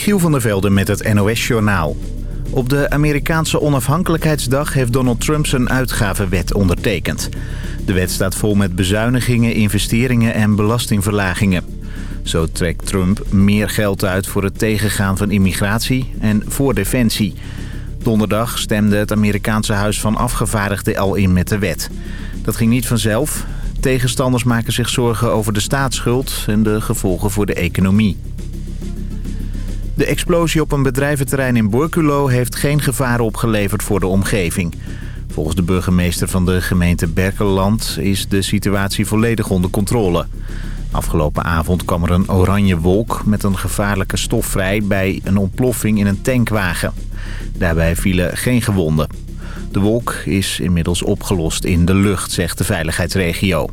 Michiel van der Velde met het NOS-journaal. Op de Amerikaanse onafhankelijkheidsdag heeft Donald Trump zijn uitgavenwet ondertekend. De wet staat vol met bezuinigingen, investeringen en belastingverlagingen. Zo trekt Trump meer geld uit voor het tegengaan van immigratie en voor defensie. Donderdag stemde het Amerikaanse Huis van Afgevaardigden al in met de wet. Dat ging niet vanzelf. Tegenstanders maken zich zorgen over de staatsschuld en de gevolgen voor de economie. De explosie op een bedrijventerrein in Borculo heeft geen gevaar opgeleverd voor de omgeving. Volgens de burgemeester van de gemeente Berkeland is de situatie volledig onder controle. Afgelopen avond kwam er een oranje wolk met een gevaarlijke stof vrij bij een ontploffing in een tankwagen. Daarbij vielen geen gewonden. De wolk is inmiddels opgelost in de lucht, zegt de veiligheidsregio.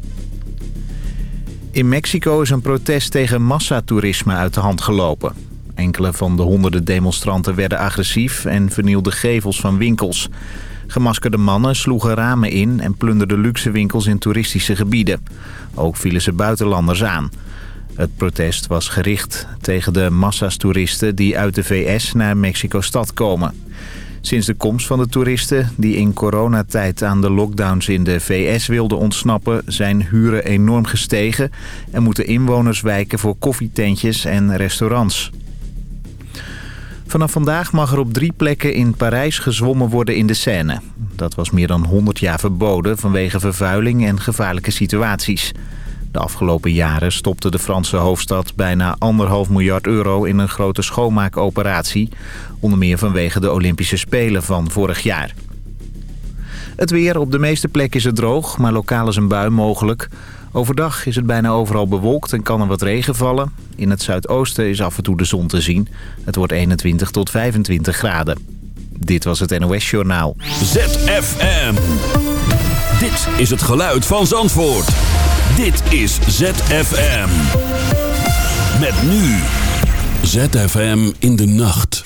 In Mexico is een protest tegen massatoerisme uit de hand gelopen. Enkele van de honderden demonstranten werden agressief en vernielden gevels van winkels. Gemaskerde mannen sloegen ramen in en plunderden luxe winkels in toeristische gebieden. Ook vielen ze buitenlanders aan. Het protest was gericht tegen de massa's toeristen die uit de VS naar Mexico-stad komen. Sinds de komst van de toeristen die in coronatijd aan de lockdowns in de VS wilden ontsnappen... zijn huren enorm gestegen en moeten inwoners wijken voor koffietentjes en restaurants. Vanaf vandaag mag er op drie plekken in Parijs gezwommen worden in de Seine. Dat was meer dan 100 jaar verboden vanwege vervuiling en gevaarlijke situaties. De afgelopen jaren stopte de Franse hoofdstad bijna anderhalf miljard euro in een grote schoonmaakoperatie. Onder meer vanwege de Olympische Spelen van vorig jaar. Het weer op de meeste plekken is het droog, maar lokaal is een bui mogelijk. Overdag is het bijna overal bewolkt en kan er wat regen vallen. In het zuidoosten is af en toe de zon te zien. Het wordt 21 tot 25 graden. Dit was het NOS Journaal. ZFM. Dit is het geluid van Zandvoort. Dit is ZFM. Met nu. ZFM in de nacht.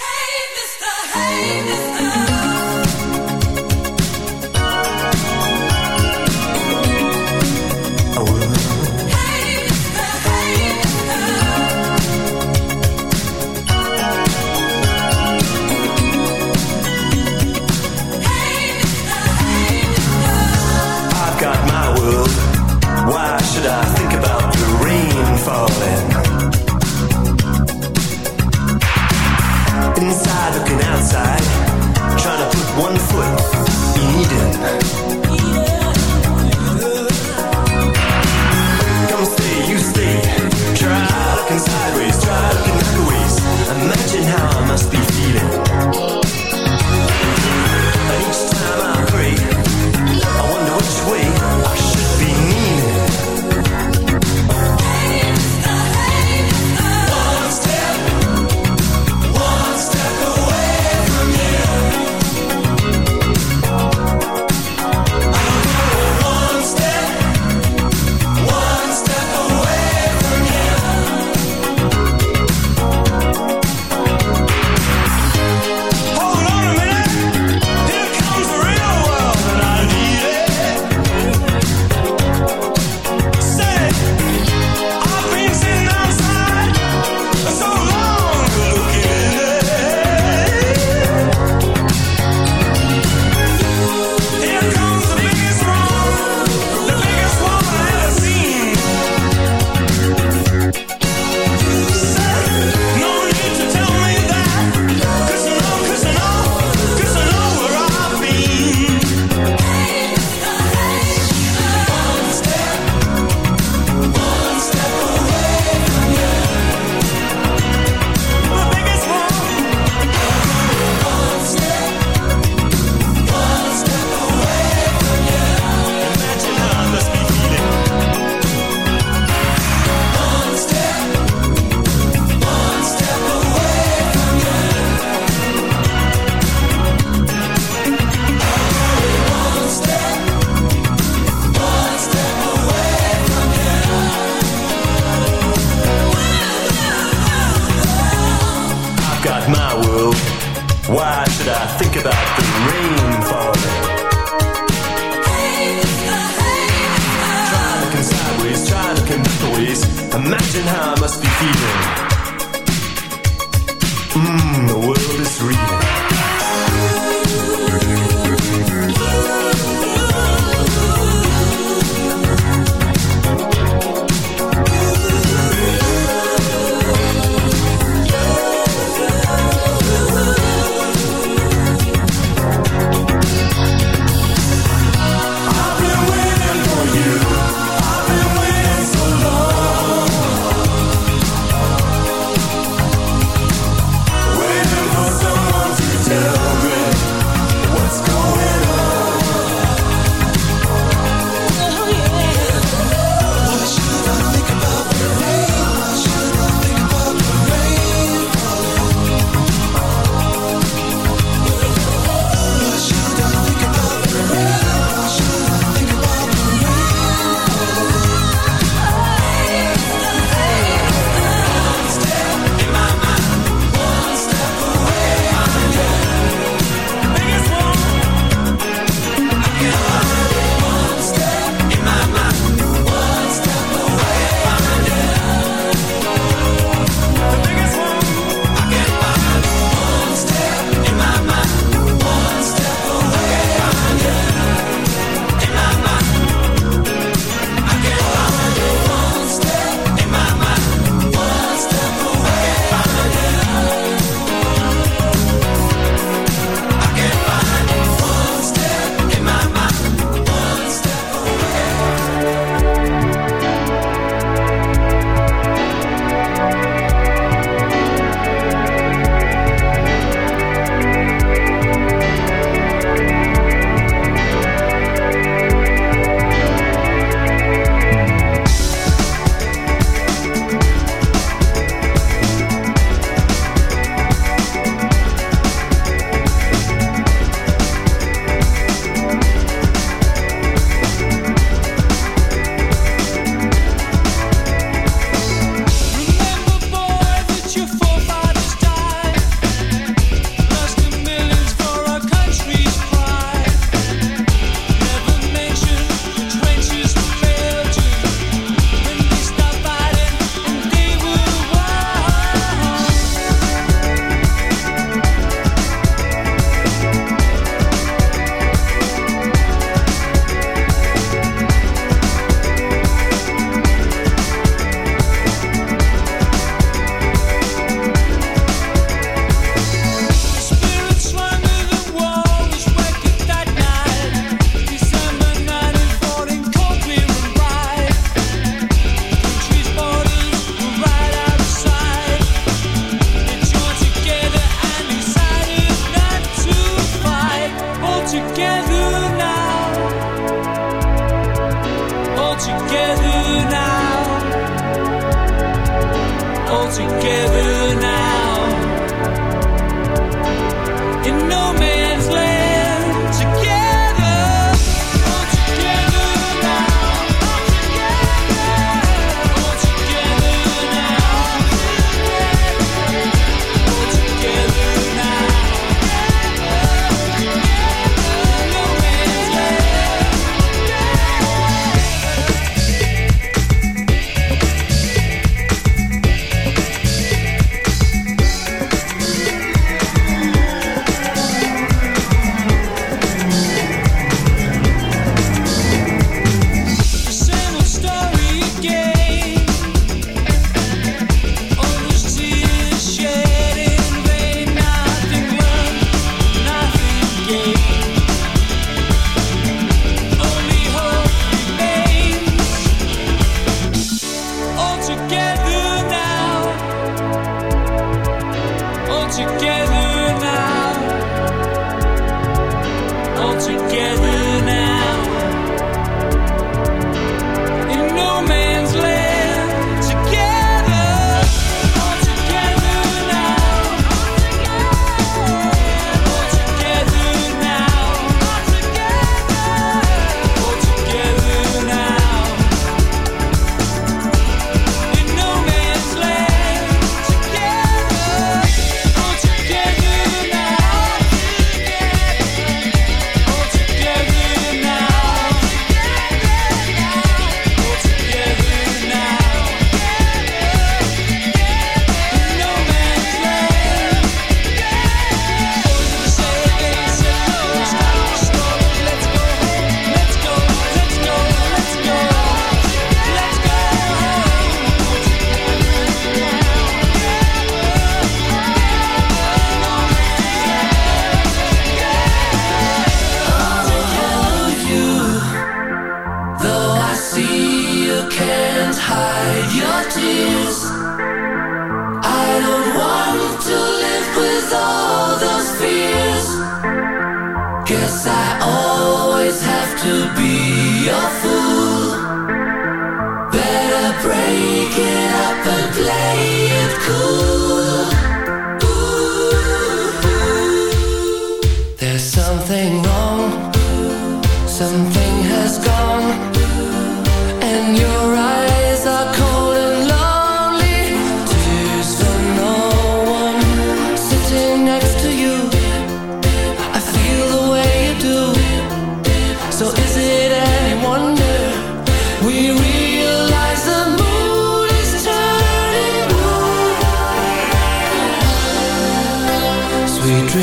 Though I see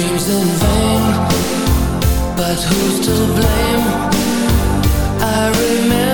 you can't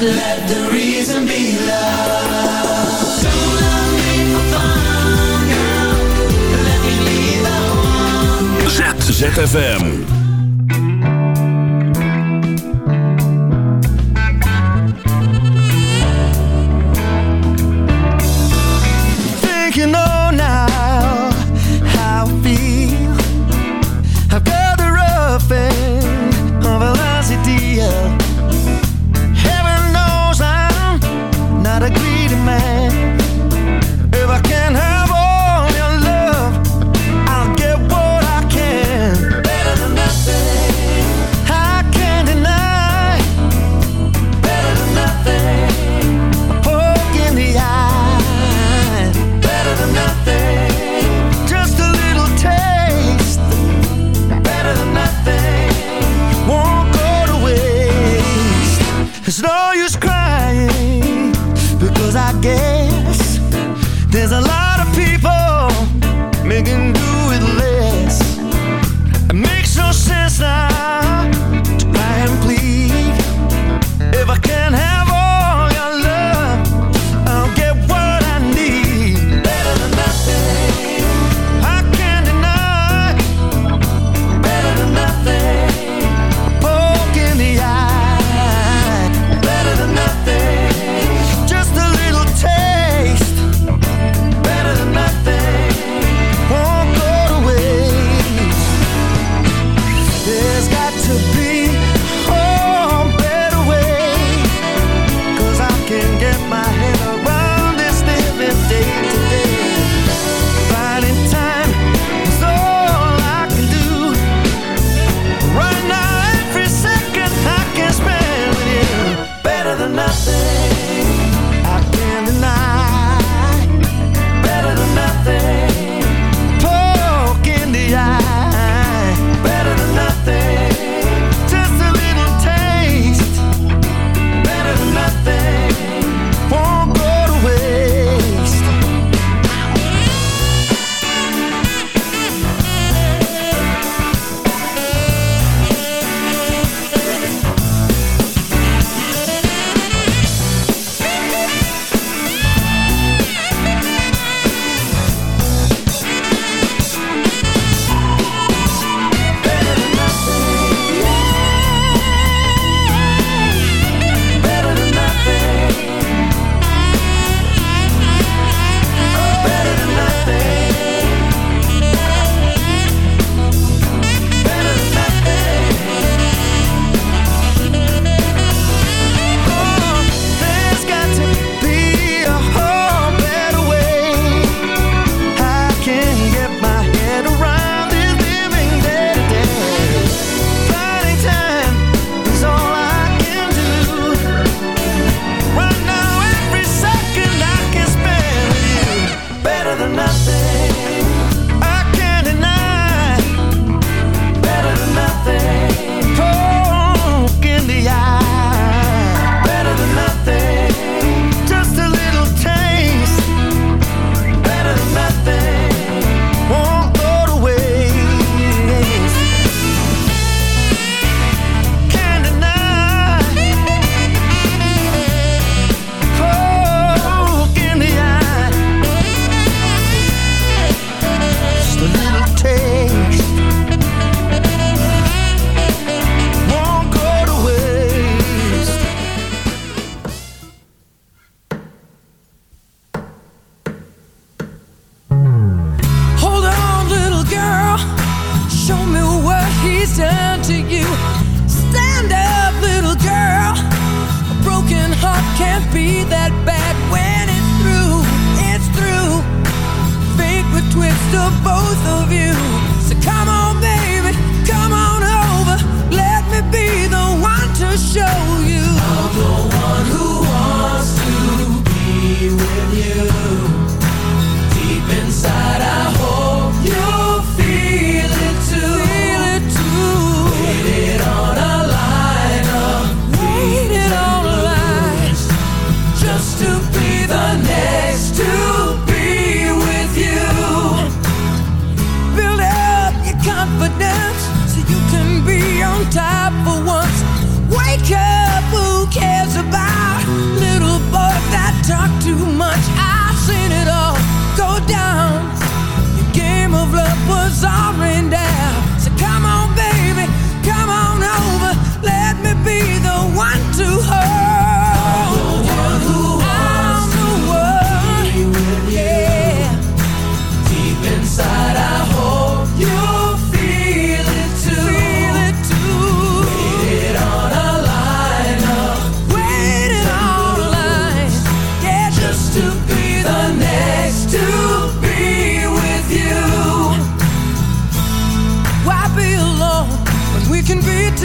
Let the reason be love. ZFM.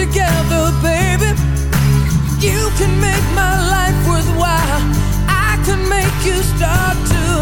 together, baby. You can make my life worthwhile. I can make you start to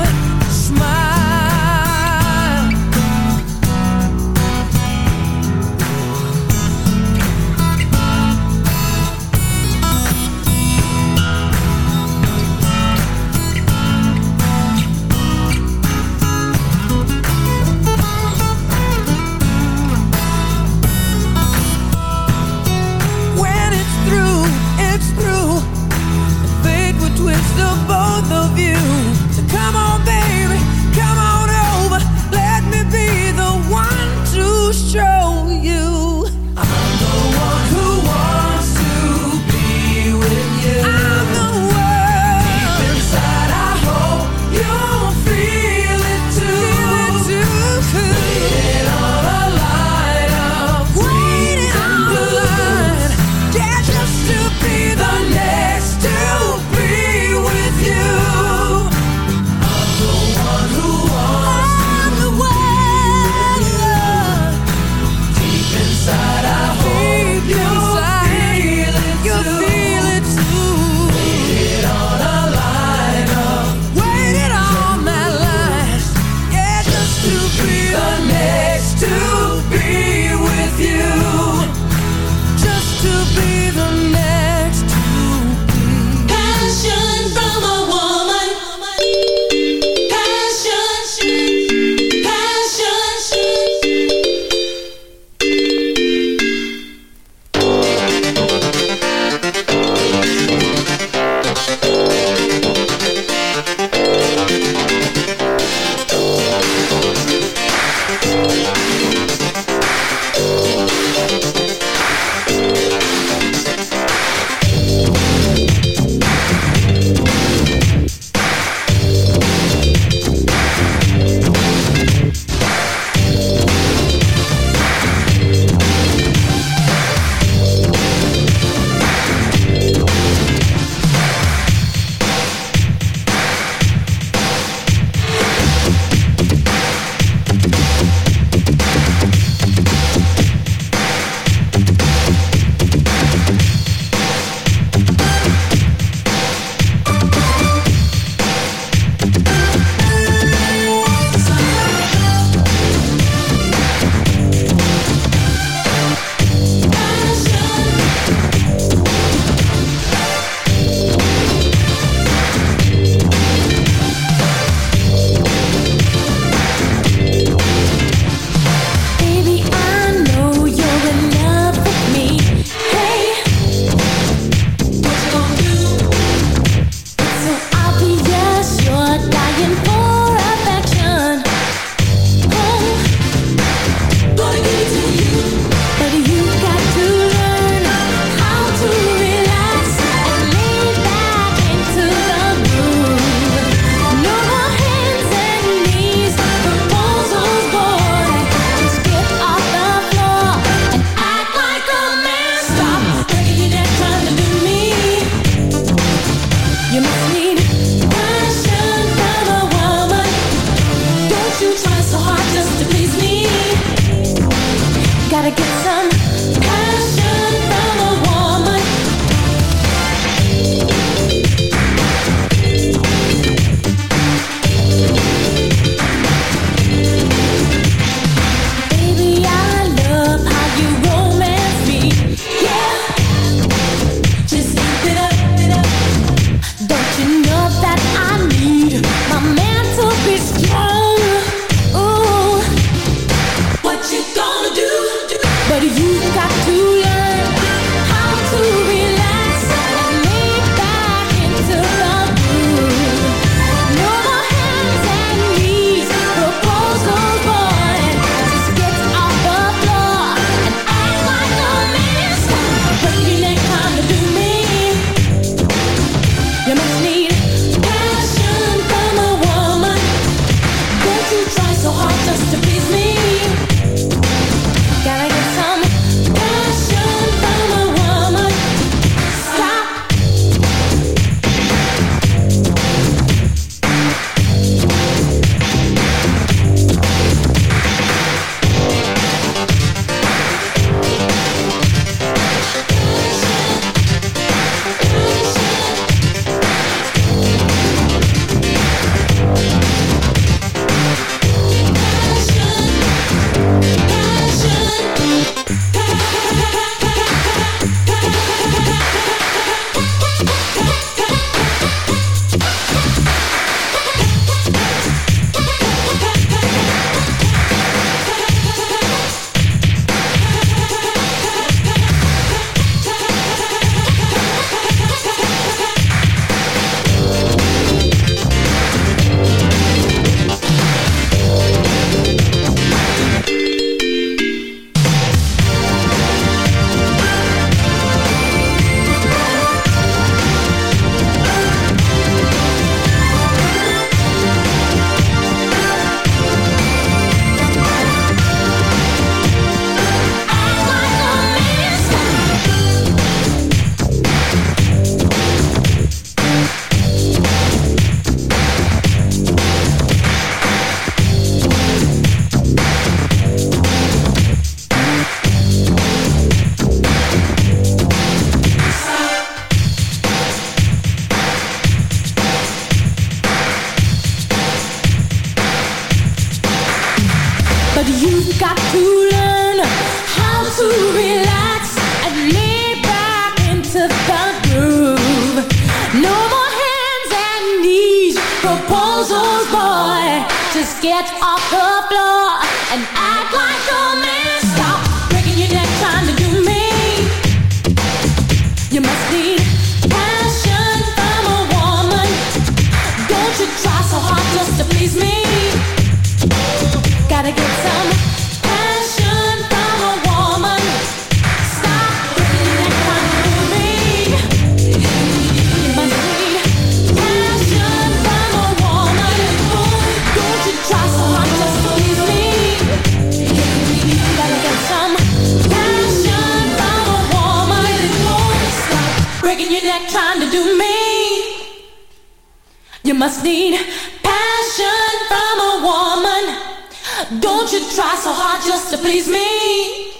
heart just to please me.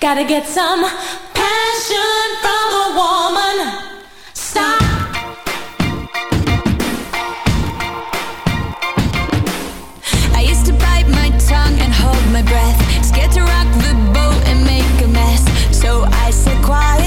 Gotta get some passion from a woman. Stop. I used to bite my tongue and hold my breath. Scared to rock the boat and make a mess. So I said quiet.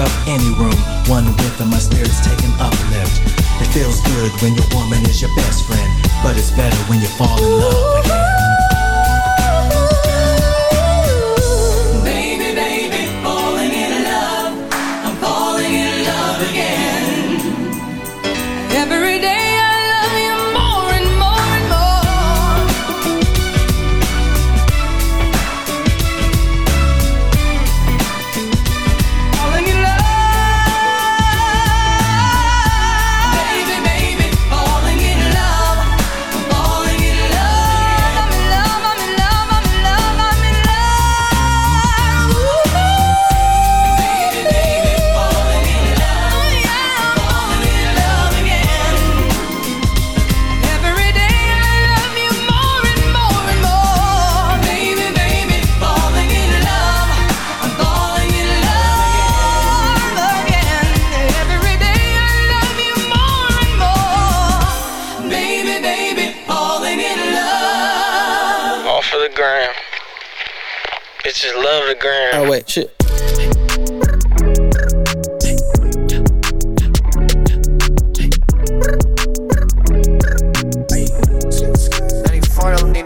Up any room. One whiff and my spirit's taking uplift. It feels good when your woman is your best friend But it's better when you fall in love. Again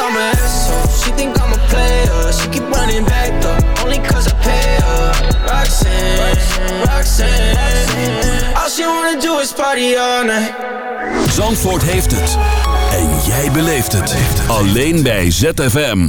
I'm an asshole. She think I'm a player. She keep running back though, only cause I pay her. Roxanne, Roxanne. All she wanna do is party all night. Zandvoort heeft het. En jij beleeft het. Alleen bij ZFM.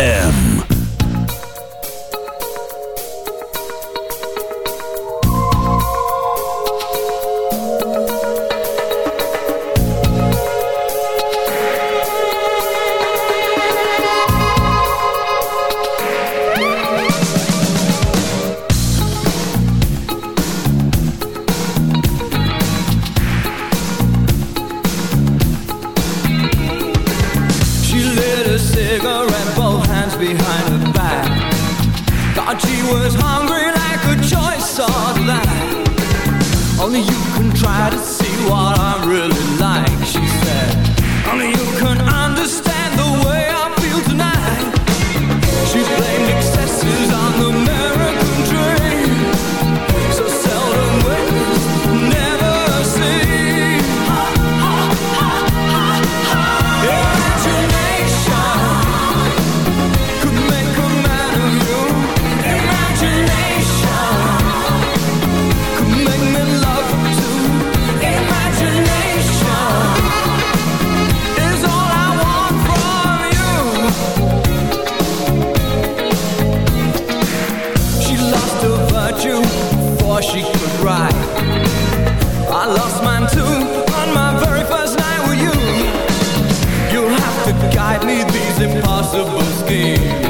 M. before she could ride I lost mine too on my very first night with you. You'll have to guide me these impossible schemes.